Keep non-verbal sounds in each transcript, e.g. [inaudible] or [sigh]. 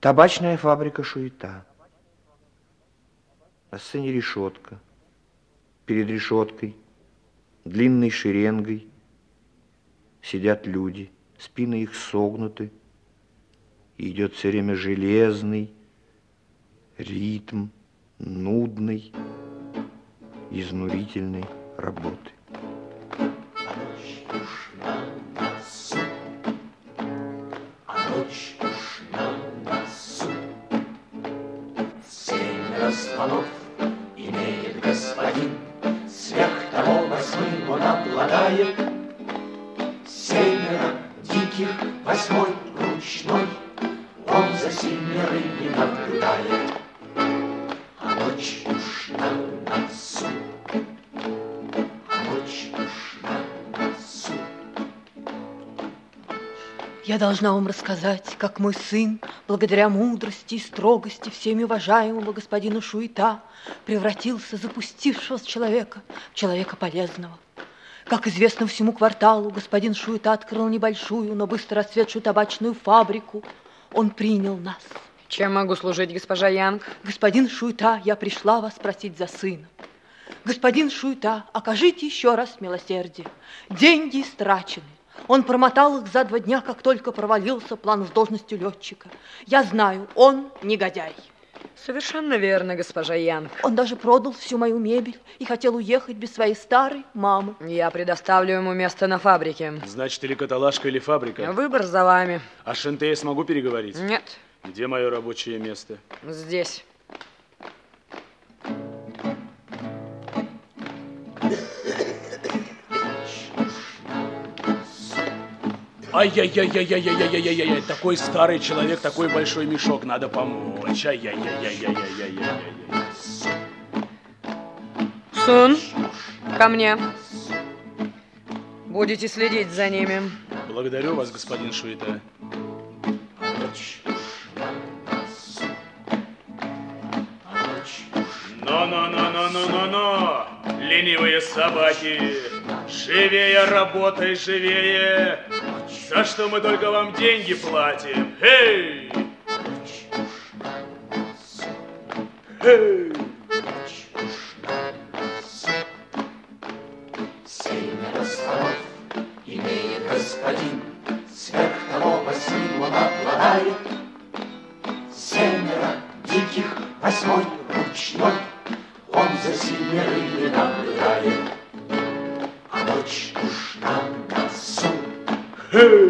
Табачная фабрика «Шуета». На сцене решетка. Перед решеткой, длинной шеренгой, сидят люди. Спины их согнуты. И идет все время железный ритм нудной, изнурительной работы. Слонов имеет господин. Сверх того восьмым он обладает. Семеро диких, восьмой ручной, Он за семерыми наблюдает. А ночь уж на носу, а ночь уж на носу. Я должна вам рассказать, как мой сын, благодаря мудрости и строгости всеми уважаемого господина Шуита, превратился запустившегося человека в человека полезного. Как известно всему кварталу, господин Шуита открыл небольшую, но быстро расцветшую табачную фабрику. Он принял нас. Чем могу служить, госпожа Янг? Господин Шуита, я пришла вас спросить за сына. Господин Шуита, окажите еще раз милосердие. Деньги истрачены. Он промотал их за два дня, как только провалился план с должностью летчика. Я знаю, он негодяй. Совершенно верно, госпожа Янг. Он даже продал всю мою мебель и хотел уехать без своей старой мамы. Я предоставлю ему место на фабрике. Значит, или каталажка, или фабрика. Выбор за вами. А Шенте я смогу переговорить? Нет. Где мое рабочее место? Здесь. Ай-яй-яй-яй-яй-яй-яй-яй-яй, такой старый человек, такой большой мешок, надо помочь. Ай-яй-яй-яй-яй-яй-яй-яй. Сун, ко мне. Будете следить за ними. Благодарю вас, господин Шуита. Но-но-но-но-но-но-но! Ленивые собаки! Живее работай, живее! За что мы только вам деньги платим? Эй! Эй! Господин, Сверх того восьмым он обладает. Диких, восьмой ручной, Он за семерыми наблюдает. Hey! [laughs]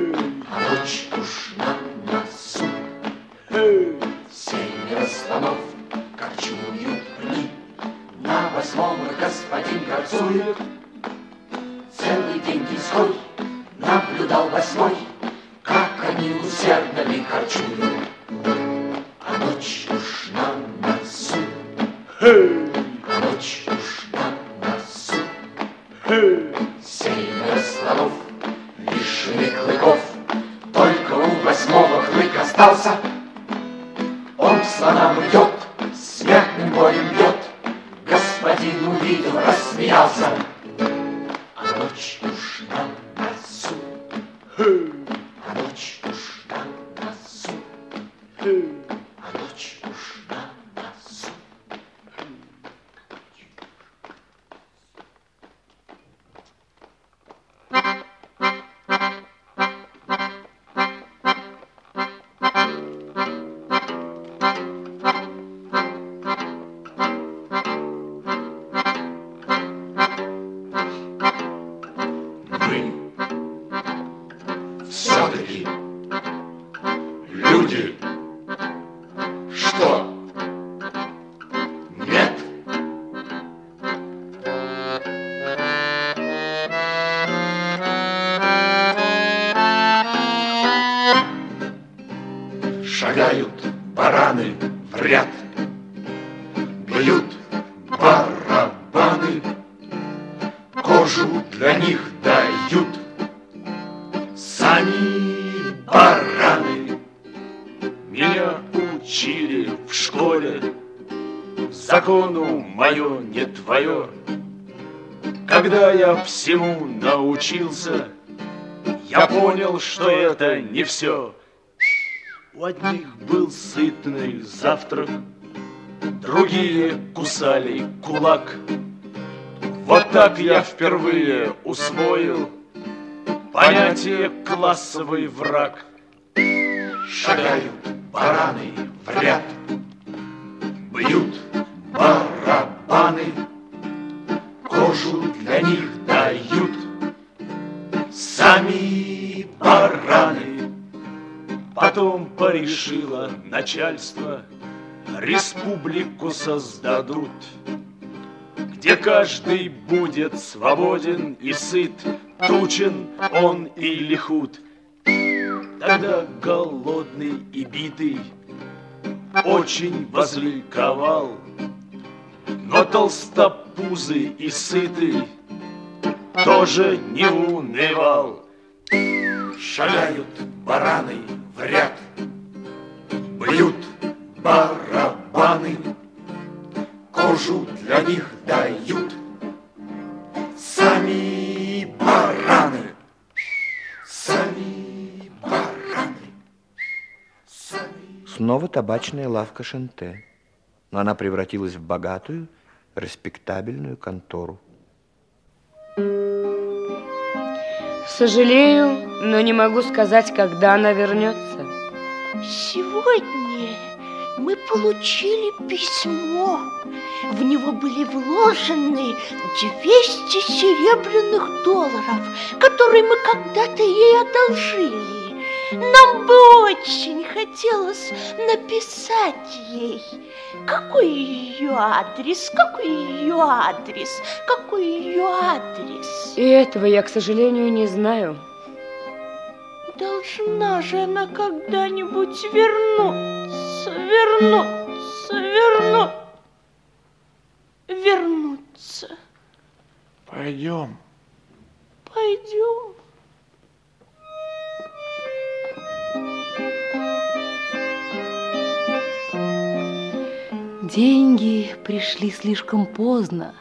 Бьют барабаны, Кожу для них дают Сами бараны. Меня учили в школе, закону мое не твое. Когда я всему научился, я понял, что это не все. У одних был сытный завтрак, другие кусали кулак. Вот так я впервые усвоил понятие классовый враг. Шагают бараны в ряд, бьют барабаны, кожу для них дают сами бараны. Потом порешило начальство, республику создадут, где каждый будет свободен и сыт, тучен он или худ. Тогда голодный и битый очень возликовал, но толстопузый и сытый тоже не унывал. Шагают бараны в ряд, табачная лавка Шенте, но она превратилась в богатую, респектабельную контору. Сожалею, но не могу сказать, когда она вернется. Сегодня мы получили письмо. В него были вложены 200 серебряных долларов, которые мы когда-то ей одолжили. Нам бы очень хотелось написать ей, какой ее адрес, какой ее адрес, какой ее адрес. И этого я, к сожалению, не знаю. Должна же она когда-нибудь вернуться, вернуться, вернуться, вернуться. Пойдем. Пойдем. Деньги пришли слишком поздно.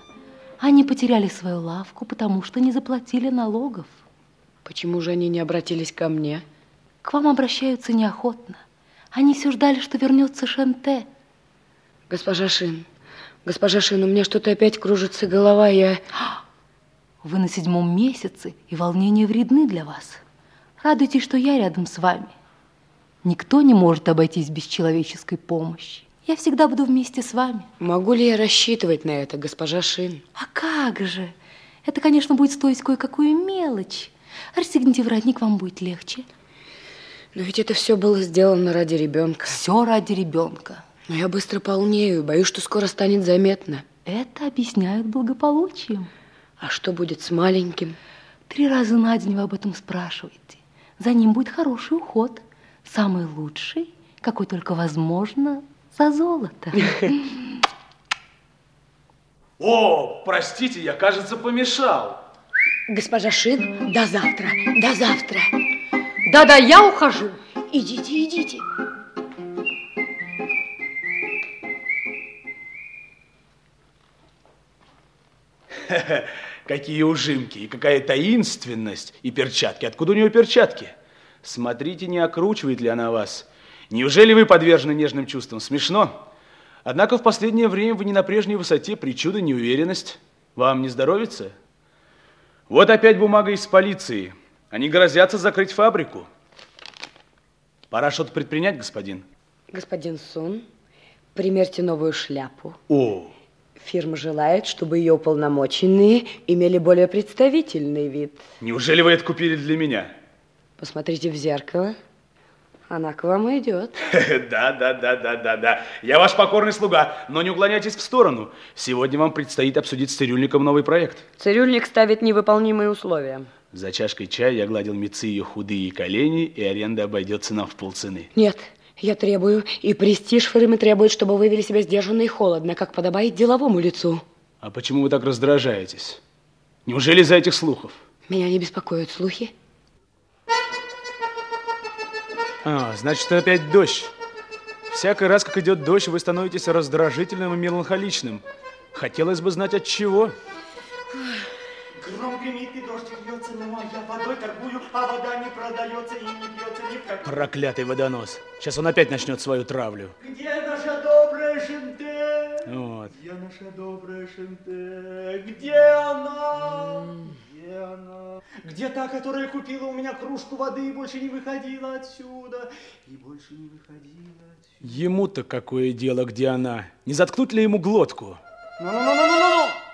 Они потеряли свою лавку, потому что не заплатили налогов. Почему же они не обратились ко мне? К вам обращаются неохотно. Они все ждали, что вернется Шенте. Госпожа Шин, госпожа Шин, у меня что-то опять кружится голова, я... [gasps] Вы на седьмом месяце, и волнения вредны для вас. Радуйтесь, что я рядом с вами. Никто не может обойтись без человеческой помощи. Я всегда буду вместе с вами. Могу ли я рассчитывать на это, госпожа Шин? А как же? Это, конечно, будет стоить кое-какую мелочь. Расстегните воротник, вам будет легче. Но ведь это все было сделано ради ребенка. Все ради ребенка. Но я быстро полнею, боюсь, что скоро станет заметно. Это объясняют благополучием. А что будет с маленьким? Три раза на день вы об этом спрашиваете. За ним будет хороший уход. Самый лучший, какой только возможно, за золото. О, простите, я, кажется, помешал. Госпожа Шин, до завтра, до завтра. Да-да, я ухожу. Идите, идите. [laughs] Какие ужимки, и какая таинственность, и перчатки. Откуда у нее перчатки? Смотрите, не окручивает ли она вас. Неужели вы подвержены нежным чувствам? Смешно. Однако в последнее время вы не на прежней высоте, причуда, неуверенность. Вам не здоровится? Вот опять бумага из полиции. Они грозятся закрыть фабрику. Пора что-то предпринять, господин. Господин Сун, примерьте новую шляпу. О, Фирма желает, чтобы ее уполномоченные имели более представительный вид. неужели вы это купили для меня? Посмотрите в зеркало. Она к вам идет. [laughs] Да, да, да, да, да, да. Я ваш покорный слуга, но не уклоняйтесь в сторону. Сегодня вам предстоит обсудить с цирюльником новый проект. Цирюльник ставит невыполнимые условия. За чашкой чая я гладил Митцы ее худые колени, и аренда обойдется нам в полцены. Нет, я требую, и престиж фирмы требует, чтобы вы вели себя сдержанно и холодно, как подобает деловому лицу. А почему вы так раздражаетесь? Неужели из-за этих слухов? Меня не беспокоят слухи. А, значит, опять дождь. Всякий раз, как идет дождь, вы становитесь раздражительным и меланхоличным. Хотелось бы знать, от чего. Гром гремит и дождь льется, а я водой торгую, а вода не продается и не пьется ни в какую. Проклятый водонос. Сейчас он опять начнет свою травлю. Где наша добрая Шенте? Вот. Где наша добрая Шенте? Где она? Где она? Где та, которая купила у меня кружку воды и больше не выходила отсюда? И больше не выходила отсюда. Ему-то какое дело, где она? Не заткнуть ли ему глотку? Ну-ну-ну-ну-ну-ну!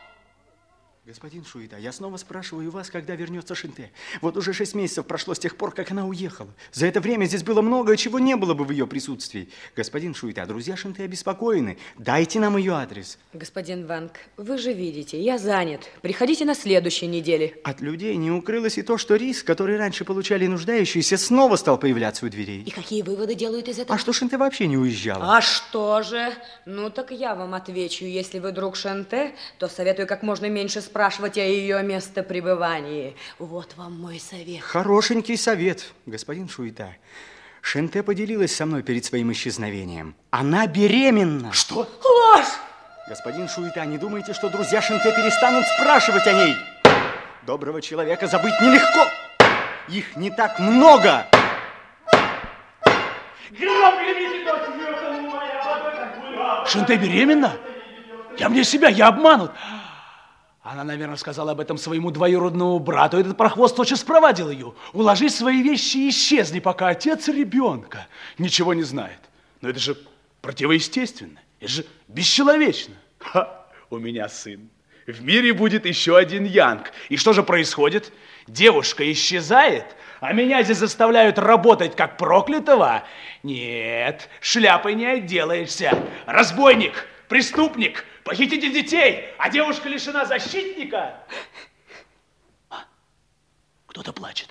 Господин Шуита, я снова спрашиваю вас, когда вернется Шинте. Вот уже шесть месяцев прошло с тех пор, как она уехала. За это время здесь было многое, чего не было бы в ее присутствии. Господин Шуита, друзья Шинте обеспокоены. Дайте нам ее адрес. Господин Ванг, вы же видите, я занят. Приходите на следующей неделе. От людей не укрылось и то, что рис, который раньше получали нуждающиеся, снова стал появляться у дверей. И какие выводы делают из этого? А что Шинте вообще не уезжала? А что же? Ну так я вам отвечу. Если вы друг Шанте, то советую как можно меньше спрашивать о ее местопребывании. Вот вам мой совет. Хорошенький совет, господин Шуита. Шенте поделилась со мной перед своим исчезновением. Она беременна. Что? Ложь! Господин Шуита, не думайте, что друзья Шенте перестанут спрашивать о ней. Доброго человека забыть нелегко. Их не так много. Шанте беременна? Я мне себя, я обманут. Она, наверное, сказала об этом своему двоюродному брату. Этот прохвост тотчас спровадил ее. Уложи свои вещи и исчезни, пока отец ребенка ничего не знает. Но это же противоестественно. Это же бесчеловечно. Ха, у меня сын. В мире будет еще один Янг. И что же происходит? Девушка исчезает, а меня здесь заставляют работать как проклятого? Нет, шляпой не отделаешься. Разбойник, преступник, похититель детей, а девушка лишена защитника. А, кто-то плачет.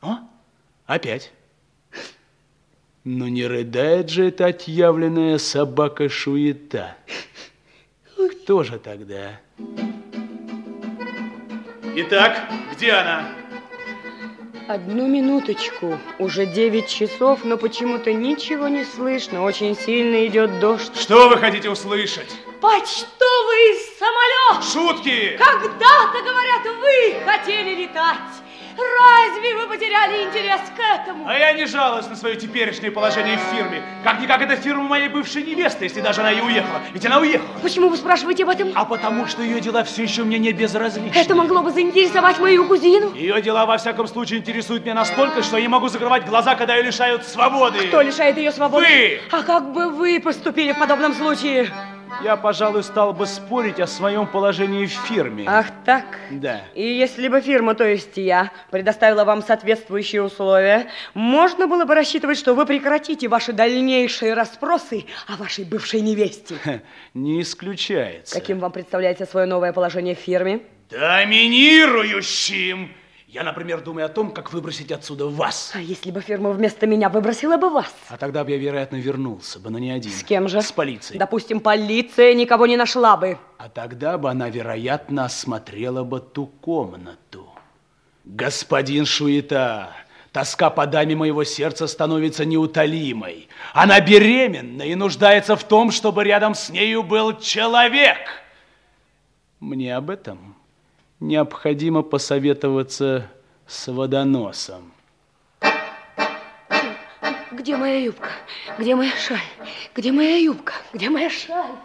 А? Опять. Но не рыдает же эта отъявленная собака-шуета. Кто же тогда? Итак, где она? Одну минуточку. Уже 9 часов, но почему-то ничего не слышно. Очень сильно идет дождь. Что вы хотите услышать? Почтовый самолет! Шутки! Когда-то, говорят, вы хотели летать. Разве вы потеряли интерес к этому? А я не жалуюсь на свое теперешнее положение в фирме. Как-никак это фирма моей бывшей невесты, если даже она и уехала. Ведь она уехала. Почему вы спрашиваете об этом? А потому что ее дела все еще мне не безразличны. Это могло бы заинтересовать мою кузину. Ее дела, во всяком случае, интересуют меня настолько, что я не могу закрывать глаза, когда ее лишают свободы. Кто лишает ее свободы? Вы! А как бы вы поступили в подобном случае? Я, пожалуй, стал бы спорить о своем положении в фирме. Ах так? Да. И если бы фирма, то есть я, предоставила вам соответствующие условия, можно было бы рассчитывать, что вы прекратите ваши дальнейшие расспросы о вашей бывшей невесте. Ха, Не исключается. Каким вам представляется свое новое положение в фирме? Доминирующим. Я, например, думаю о том, как выбросить отсюда вас. А если бы фирма вместо меня выбросила бы вас? А тогда бы я, вероятно, вернулся бы, но не один. С кем же? С полицией. Допустим, полиция никого не нашла бы. А тогда бы она, вероятно, осмотрела бы ту комнату. Господин Шуета, тоска по даме моего сердца становится неутолимой. Она беременна и нуждается в том, чтобы рядом с нею был человек. Мне об этом необходимо посоветоваться с водоносом. Где моя юбка? Где моя шаль? Где моя юбка? Где моя шаль?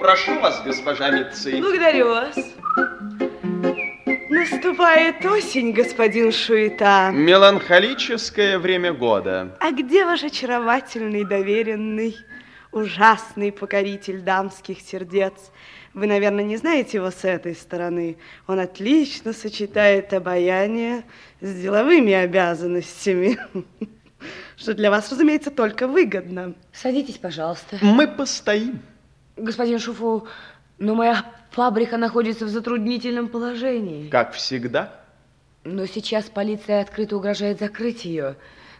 Прошу вас, госпожа Митци. Благодарю вас. Наступает осень, господин Шуета. Меланхолическое время года. А где ваш очаровательный, доверенный, ужасный покоритель дамских сердец? Вы, наверное, не знаете его с этой стороны. Он отлично сочетает обаяние с деловыми обязанностями, [laughs] что для вас, разумеется, только выгодно. Садитесь, пожалуйста. Мы постоим. Господин Шуфу, но моя фабрика находится в затруднительном положении. Как всегда. Но сейчас полиция открыто угрожает закрыть ее.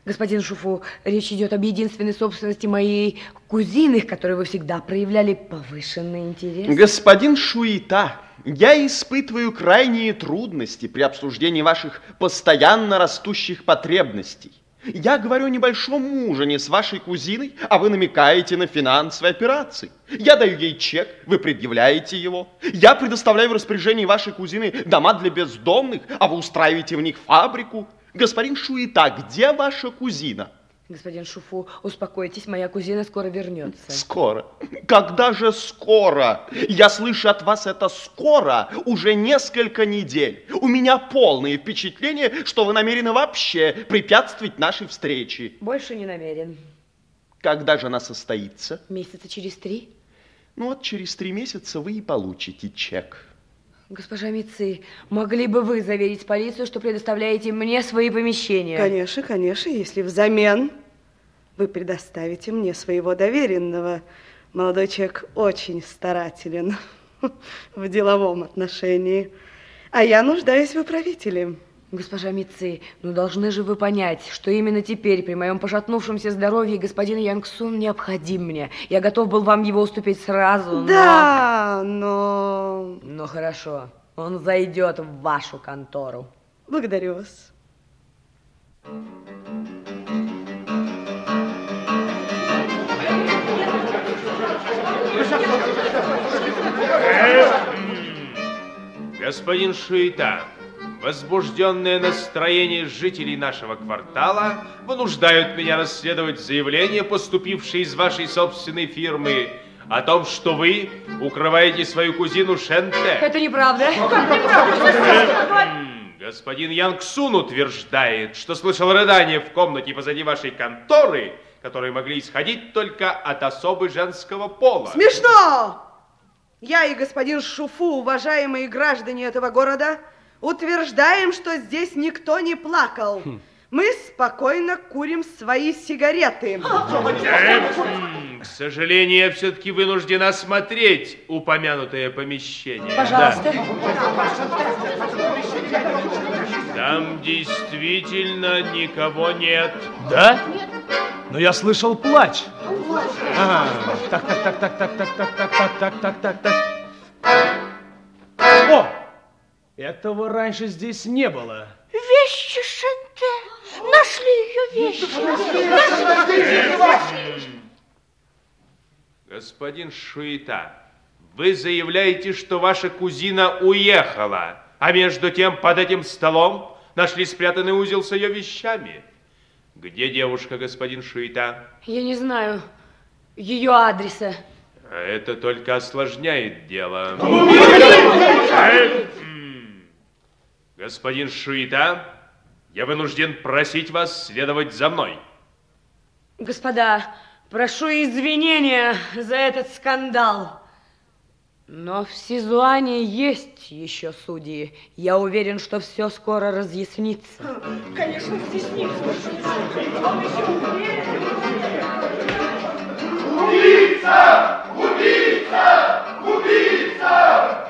Господин Шуфу, речь идет об единственной собственности моей кузины, к которой вы всегда проявляли повышенный интерес. Господин Шуита, я испытываю крайние трудности при обсуждении ваших постоянно растущих потребностей. Я говорю о небольшом ужине с вашей кузиной, а вы намекаете на финансовые операции. Я даю ей чек, вы предъявляете его. Я предоставляю в распоряжении вашей кузины дома для бездомных, а вы устраиваете в них фабрику. Господин Шуита, где ваша кузина? Господин Шуфу, успокойтесь, моя кузина скоро вернется. Скоро. Когда же скоро? Я слышу от вас это скоро уже несколько недель. У меня полное впечатление, что вы намерены вообще препятствовать нашей встрече. Больше не намерен. Когда же она состоится? Месяца через три. Ну вот через три месяца вы и получите чек. Госпожа Мици, могли бы вы заверить полицию, что предоставляете мне свои помещения? Конечно, конечно, если взамен вы предоставите мне своего доверенного. Молодой человек очень старателен [laughs] в деловом отношении, а я нуждаюсь в управителе. Госпожа Мици, ну должны же вы понять, что именно теперь, при моем пошатнувшемся здоровье, господин Янгсун необходим мне. Я готов был вам его уступить сразу, но... Да, но... Ну хорошо, он зайдет в вашу контору. Благодарю вас. Господин Шуита, возбужденное настроение жителей нашего квартала вынуждают меня расследовать заявление, поступившее из вашей собственной фирмы, о том, что вы укрываете свою кузину Шенте. Это неправда. Господин Янг Сун утверждает, что слышал рыдания в комнате позади вашей конторы, которые могли исходить только от особы женского пола. Смешно! Я и господин Шуфу, уважаемые граждане этого города, утверждаем, что здесь никто не плакал. Мы спокойно курим свои сигареты. К сожалению, я все-таки вынужден осмотреть упомянутое помещение. Пожалуйста. Там действительно никого нет. Да? Но я слышал плач. Ага. Так, так, так, так, так, так, так, так, так, так, так, так, так. Этого раньше здесь не было. Вещи Шенте. Нашли ее вещи. Господин Шуита, вы заявляете, что ваша кузина уехала, а между тем под этим столом нашли спрятанный узел с ее вещами. Где девушка, господин Шуита? Я не знаю ее адреса. Это только осложняет дело. Господин Шуита, я вынужден просить вас следовать за мной. Господа, прошу извинения за этот скандал. Но в Сизуане есть еще судьи. Я уверен, что все скоро разъяснится. Конечно, разъяснится. Убийца! Убийца! Убийца!